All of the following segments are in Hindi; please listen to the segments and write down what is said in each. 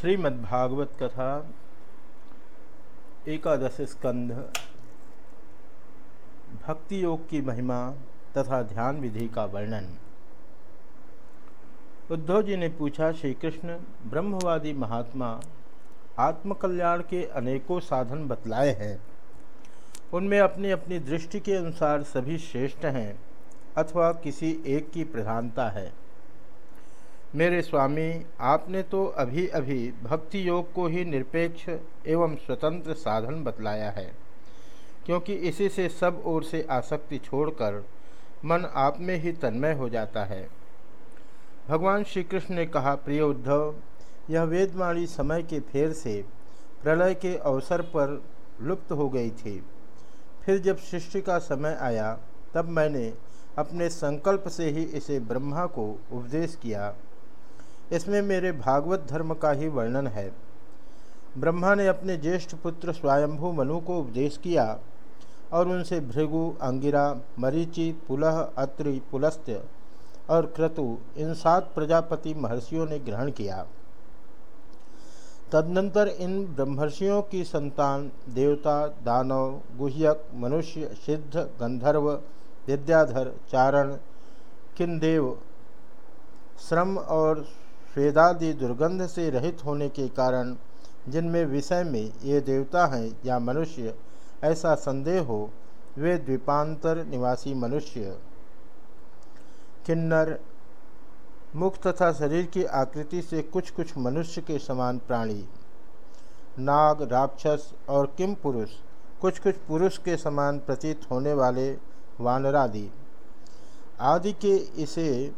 श्रीमद्भागवत कथा एकादश स्कंध भक्ति योग की महिमा तथा ध्यान विधि का वर्णन। उद्धव जी ने पूछा श्री कृष्ण ब्रह्मवादी महात्मा आत्मकल्याण के अनेकों साधन बतलाए हैं। उनमें अपनी अपनी दृष्टि के अनुसार सभी श्रेष्ठ हैं अथवा किसी एक की प्रधानता है। मेरे स्वामी, आपने तो अभी अभी भक्ति योग को ही निरपेक्ष एवं स्वतंत्र साधन बतलाया है, क्योंकि इसी से सब ओर से आसक्ति छोड़कर मन आप में ही तन्मय हो जाता है। भगवान श्री कृष्ण ने कहा, प्रिय उद्धव, यह वेदवाणी समय के फेर से प्रलय के अवसर पर लुप्त हो गई थी। फिर जब सृष्टि का समय आया, तब मैंने अपने संकल्प से ही इसे ब्रह्मा को उपदेश किया। इसमें मेरे भागवत धर्म का ही वर्णन है। ब्रह्मा ने अपने ज्येष्ठ पुत्र स्वयंभू मनु को उपदेश किया और उनसे भृगु, अंगिरा, मरीचि, पुलह, अत्रि पुलस्त्य और क्रतु, इन सात प्रजापति महर्षियों ने ग्रहण किया। तदनंतर इन ब्रह्मर्षियों की संतान देवता, दानव, गुह्यक, मनुष्य, सिद्ध, गंधर्व, विद्याधर, चारण किन्देव श्रम और स्वेदादि दुर्गंध से रहित होने के कारण जिनमें विषय में ये देवता हैं या मनुष्य, ऐसा संदेह हो, वे द्वीपांतर निवासी मनुष्य। किन्नर, मुख तथा शरीर की आकृति से कुछ कुछ मनुष्य के समान प्राणी। नाग, राक्षस और किम पुरुष कुछ कुछ पुरुष के समान प्रतीत होने वाले वानरादि। आदि के इसे,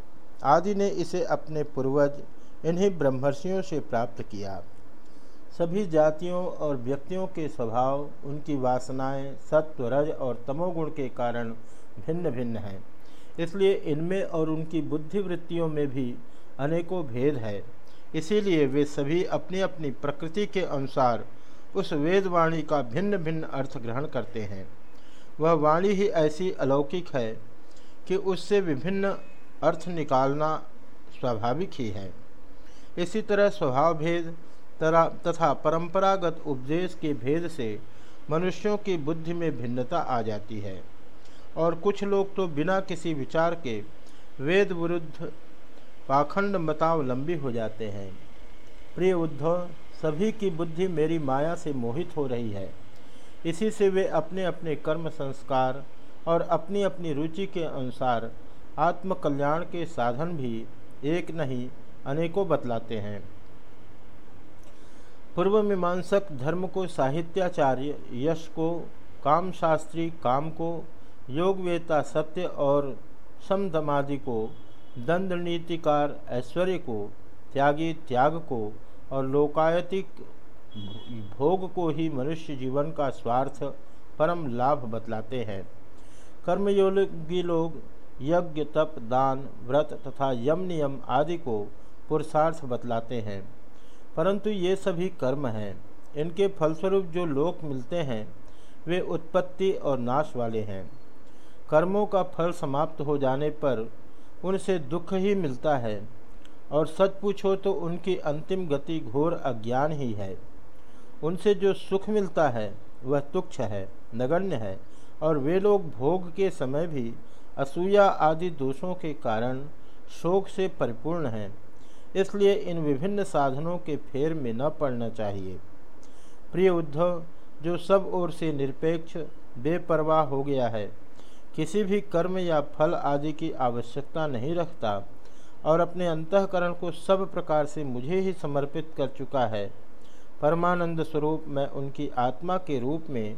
आदि ने इसे अपने पूर्वज इन्हीं ब्रह्मर्षियों से प्राप्त किया। सभी जातियों और व्यक्तियों के स्वभाव, उनकी वासनाएँ सत्व रज और तमोगुण के कारण भिन्न भिन्न हैं। इसलिए इनमें और उनकी बुद्धिवृत्तियों में भी अनेकों भेद है। इसीलिए वे सभी अपनी अपनी प्रकृति के अनुसार उस वेदवाणी का भिन्न भिन्न अर्थ ग्रहण करते हैं। वह वाणी ही ऐसी अलौकिक है कि उससे विभिन्न अर्थ निकालना स्वाभाविक ही है। इसी तरह स्वभाव भेद तथा परंपरागत उपदेश के भेद से मनुष्यों की बुद्धि में भिन्नता आ जाती है। और कुछ लोग तो बिना किसी विचार के वेद विरुद्ध पाखंड मतावलंबी हो जाते हैं। प्रिय उद्धव, सभी की बुद्धि मेरी माया से मोहित हो रही है। इसी से वे अपने अपने कर्म संस्कार और अपनी अपनी रुचि के अनुसार आत्मकल्याण के साधन भी एक नहीं अनेकों बतलाते हैं। पूर्व मीमांसक धर्म को, साहित्याचार्य यश को, कामशास्त्री काम को, योगवेता सत्य और समधमादि को दंड नीतिकार ऐश्वर्य को, त्यागी त्याग को और लोकायतिक भोग को ही मनुष्य जीवन का स्वार्थ, परम लाभ बतलाते हैं। कर्मयोगी लोग यज्ञ, तप, दान, व्रत तथा यम नियम आदि को पुरुषार्थ बतलाते हैं। परंतु ये सभी कर्म हैं। इनके फलस्वरूप जो लोक मिलते हैं, वे उत्पत्ति और नाश वाले हैं। कर्मों का फल समाप्त हो जाने पर उनसे दुख ही मिलता है, और सच पूछो तो उनकी अंतिम गति घोर अज्ञान ही है। उनसे जो सुख मिलता है, वह तुक्ष है, नगण्य है, और वे लोग भोग के समय भी असूया आदि दोषों के कारण शोक से परिपूर्ण हैं। इसलिए इन विभिन्न साधनों के फेर में न पड़ना चाहिए। प्रिय उद्धव, जो सब ओर से निरपेक्ष, बेपरवाह हो गया है, किसी भी कर्म या फल आदि की आवश्यकता नहीं रखता और अपने अंतकरण को सब प्रकार से मुझे ही समर्पित कर चुका है, परमानंद स्वरूप मैं उनकी आत्मा के रूप में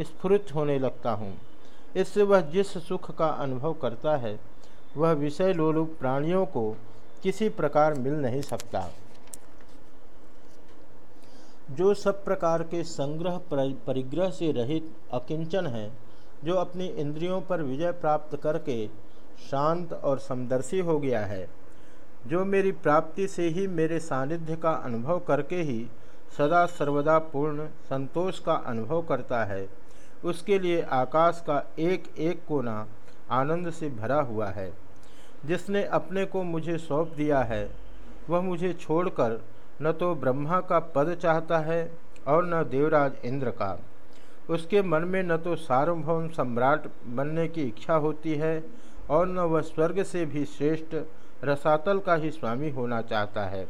स्फुरित होने लगता हूँ। इससे वह जिस सुख का अनुभव करता है, वह विषय लोलुप प्राणियों को किसी प्रकार मिल नहीं सकता। जो सब प्रकार के संग्रह परिग्रह से रहित अकिंचन है, जो अपनी इंद्रियों पर विजय प्राप्त करके शांत और समदर्शी हो गया है, जो मेरी प्राप्ति से ही मेरे सानिध्य का अनुभव करके ही सदा सर्वदा पूर्ण संतोष का अनुभव करता है, उसके लिए आकाश का एक एक कोना आनंद से भरा हुआ है। जिसने अपने को मुझे सौंप दिया है, वह मुझे छोड़कर न तो ब्रह्मा का पद चाहता है और न देवराज इंद्र का। उसके मन में न तो सार्वभौम सम्राट बनने की इच्छा होती है और न वह स्वर्ग से भी श्रेष्ठ रसातल का ही स्वामी होना चाहता है।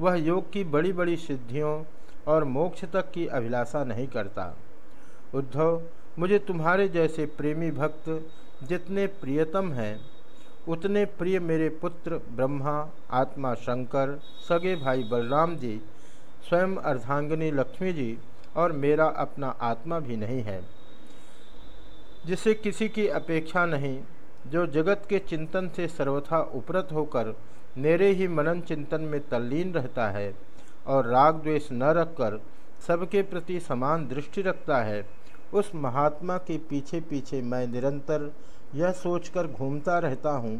वह योग की बड़ी बड़ी सिद्धियों और मोक्ष तक की अभिलाषा नहीं करता। उद्धव, मुझे तुम्हारे जैसे प्रेमी भक्त जितने प्रियतम हैं उतने प्रिय मेरे पुत्र ब्रह्मा, आत्मा शंकर, सगे भाई बलराम जी, स्वयं अर्धांगिनी लक्ष्मी जी और मेरा अपना आत्मा भी नहीं है। जिसे किसी की अपेक्षा नहीं, जो जगत के चिंतन से सर्वथा उपरत होकर मेरे ही मनन चिंतन में तल्लीन रहता है और राग द्वेष न रखकर सबके प्रति समान दृष्टि रखता है, उस महात्मा के पीछे पीछे मैं निरंतर यह सोचकर घूमता रहता हूँ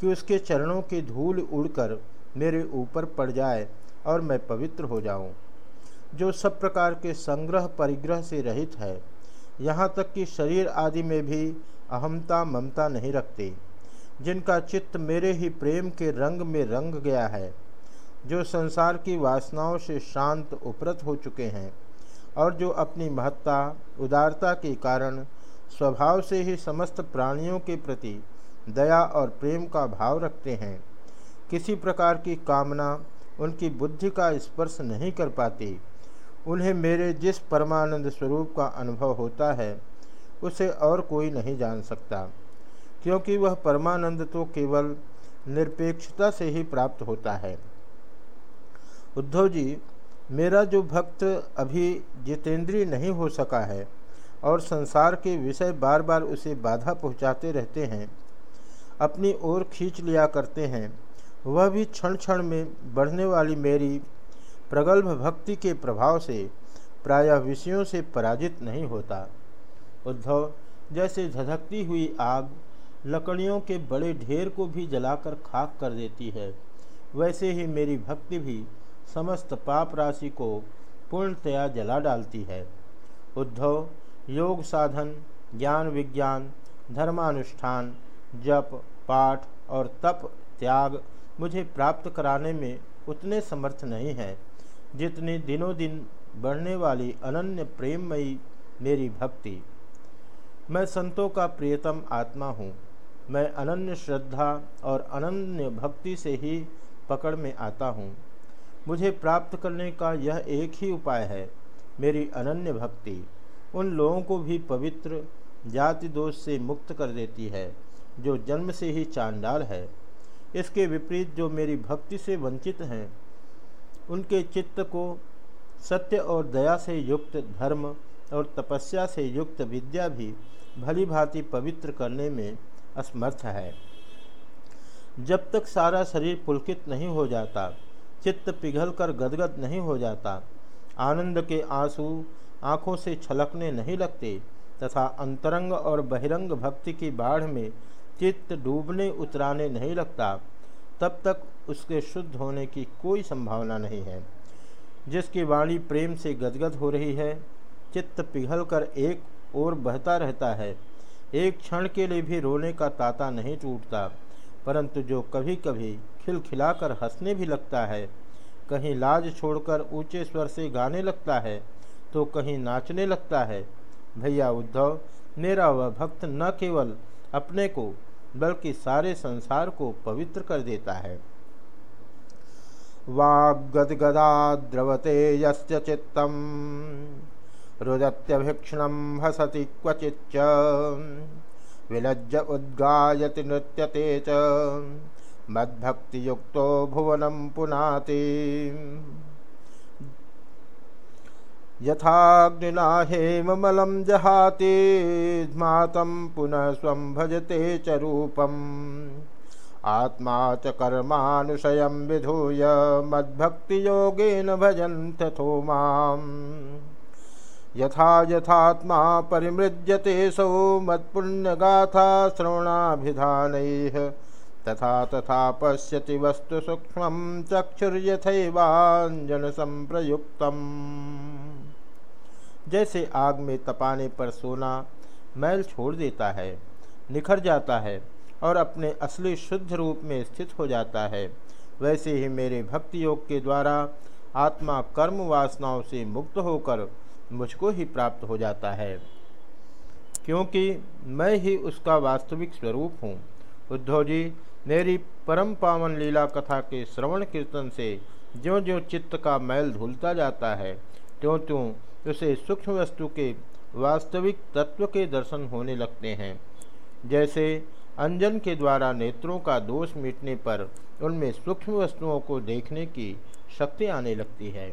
कि उसके चरणों की धूल उड़कर मेरे ऊपर पड़ जाए और मैं पवित्र हो जाऊँ। जो सब प्रकार के संग्रह परिग्रह से रहित है, यहाँ तक कि शरीर आदि में भी अहमता ममता नहीं रखते। जिनका चित्त मेरे ही प्रेम के रंग में रंग गया है, जो संसार की वासनाओं से शांत, उपरत हो चुके हैं और जो अपनी महत्ता, उदारता के कारण स्वभाव से ही समस्त प्राणियों के प्रति दया और प्रेम का भाव रखते हैं। किसी प्रकार की कामना उनकी बुद्धि का स्पर्श नहीं कर पाती। उन्हें मेरे जिस परमानंद स्वरूप का अनुभव होता है, उसे और कोई नहीं जान सकता, क्योंकि वह परमानंद तो केवल निरपेक्षता से ही प्राप्त होता है। उद्धव जी, मेरा जो भक्त अभी जितेंद्रीय नहीं हो सका है और संसार के विषय बार बार उसे बाधा पहुंचाते रहते हैं, अपनी ओर खींच लिया करते हैं। वह भी क्षण क्षण में बढ़ने वाली मेरी प्रगल्भ भक्ति के प्रभाव से, प्रायः विषयों से पराजित नहीं होता। उद्धव, जैसे झधकती हुई आग, लकड़ियों के बड़े ढेर को भी जलाकर खाक कर देती है, वैसे ही मेरी भक्ति भी समस्त पाप राशि को पूर्णतया जला डालती है। उद्धव योग साधन, ज्ञान विज्ञान, धर्मानुष्ठान, जप, पाठ और तप, त्याग मुझे प्राप्त कराने में उतने समर्थ नहीं हैं, जितनी दिनों दिन बढ़ने वाली अनन्य प्रेममयी मेरी भक्ति। मैं संतों का प्रियतम आत्मा हूँ। मैं अनन्य श्रद्धा और अनन्य भक्ति से ही पकड़ में आता हूँ। मुझे प्राप्त करने का यह एक ही उपाय है, मेरी अनन्य भक्ति। उन लोगों को भी पवित्र, जाति दोष से मुक्त कर देती है, जो जन्म से ही चांडाल है। इसके विपरीत जो मेरी भक्ति से वंचित हैं, उनके चित्त को सत्य और दया से युक्त धर्म और तपस्या से युक्त विद्या भी भली भांति पवित्र करने में असमर्थ है। जब तक सारा शरीर पुलकित नहीं हो जाता, चित्त पिघलकर गदगद नहीं हो जाता, आनंद के आँसू आँखों से छलकने नहीं लगते तथा अंतरंग और बहिरंग भक्ति की बाढ़ में चित्त डूबने उतराने नहीं लगता, तब तक उसके शुद्ध होने की कोई संभावना नहीं है। जिसकी वाणी प्रेम से गदगद हो रही है, चित्त पिघलकर एक ओर बहता रहता है, एक क्षण के लिए भी रोने का ताता नहीं टूटता, परंतु जो कभी कभी खिलखिलाकर हंसने भी लगता है, कहीं लाज छोड़कर ऊँचे स्वर से गाने लगता है तो कहीं नाचने लगता है। भैया उद्धव, मेरा वह भक्त न केवल अपने को, बल्कि सारे संसार को पवित्र कर देता है। वाग्गदगदा द्रवते यस्य हसति विलज्ज उद्गायति नृत्यते च, मद्भक्तियुक्तो भुवनं पुनाति। यथाग्निना हेममलं जहाते स्मातं पुनः स्वं भजते च रूपम्। आत्मा च कर्मानुशयं विधूय, मद्भक्तियोगेन भजन्तथो माम्। यथा यथात्मा परिमृज्यते सौ, मत्पुण्यगाथा श्रवणाभिधानैः। तथा तथा पश्यति वस्तु सूक्ष्म चक्षुर्यथैवांजन संप्रयुक्तम जैसे आग में तपाने पर सोना मैल छोड़ देता है, निखर जाता है और अपने असली शुद्ध रूप में स्थित हो जाता है। वैसे ही मेरे भक्ति योग के द्वारा आत्मा कर्म वासनाओं से मुक्त होकर मुझको ही प्राप्त हो जाता है। क्योंकि मैं ही उसका वास्तविक स्वरूप हूँ। उद्धव जी, मेरी परम पावन लीला कथा के श्रवण कीर्तन से ज्यो ज्यो चित्त का मैल धुलता जाता है त्यों त्यों उसे सूक्ष्म वस्तु के वास्तविक तत्व के दर्शन होने लगते हैं। जैसे अंजन के द्वारा नेत्रों का दोष मिटने पर उनमें सूक्ष्म वस्तुओं को देखने की शक्ति आने लगती है।